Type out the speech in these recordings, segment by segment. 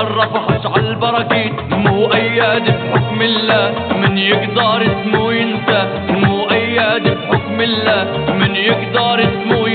برا فحش عالبراكين مؤيد بحكم الله من يقدر اسمه ينسى. مؤيد بحكم الله من يقدر اسمه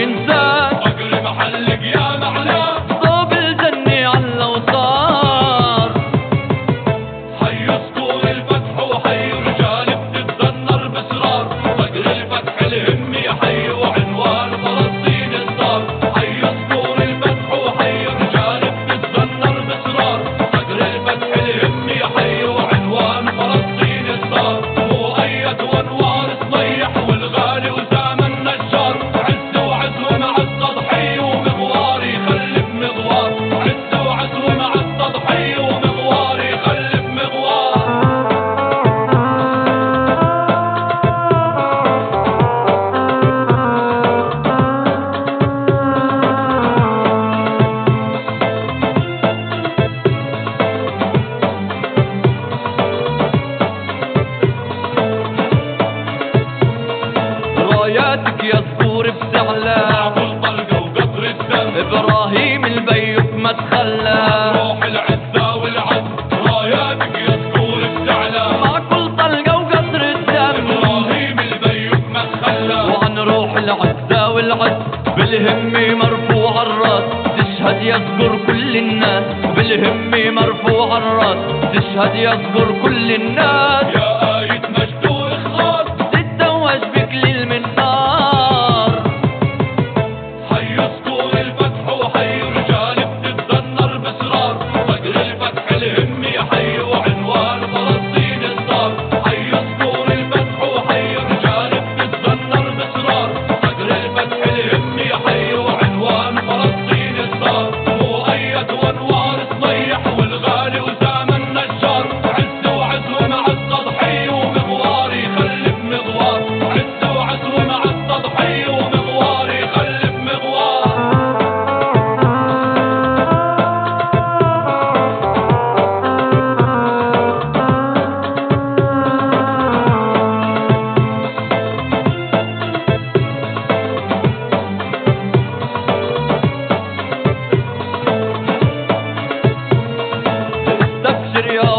صقور بتعلى معه الطلقة وقطر الدم. إبراهيم البيوت ما تخلى. روح العزة والعز راياتك يا سكور بتعلى مع كل طلقة وقطر الدم. إبراهيم البيوت ما تخلى. وعن روح العزة والعز بالهمة مرفوع الرأس. تشهد يذكر كل الناس بالهمة مرفوع الرأس. تشهد يذكر كل الناس. يا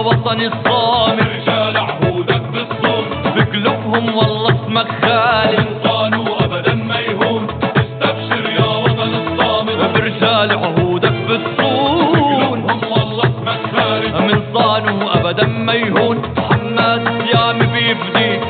وطن الصامت. رجال عهودك بالصوم بقلوبهم والله اسمك خالد انصانوا ابدا ما يهون. استبشر يا وطن الصامت. برجال عهودك بالصون. والله اسمك خالد من صانوا ابدا ما يهون. محمد صيام بيفديك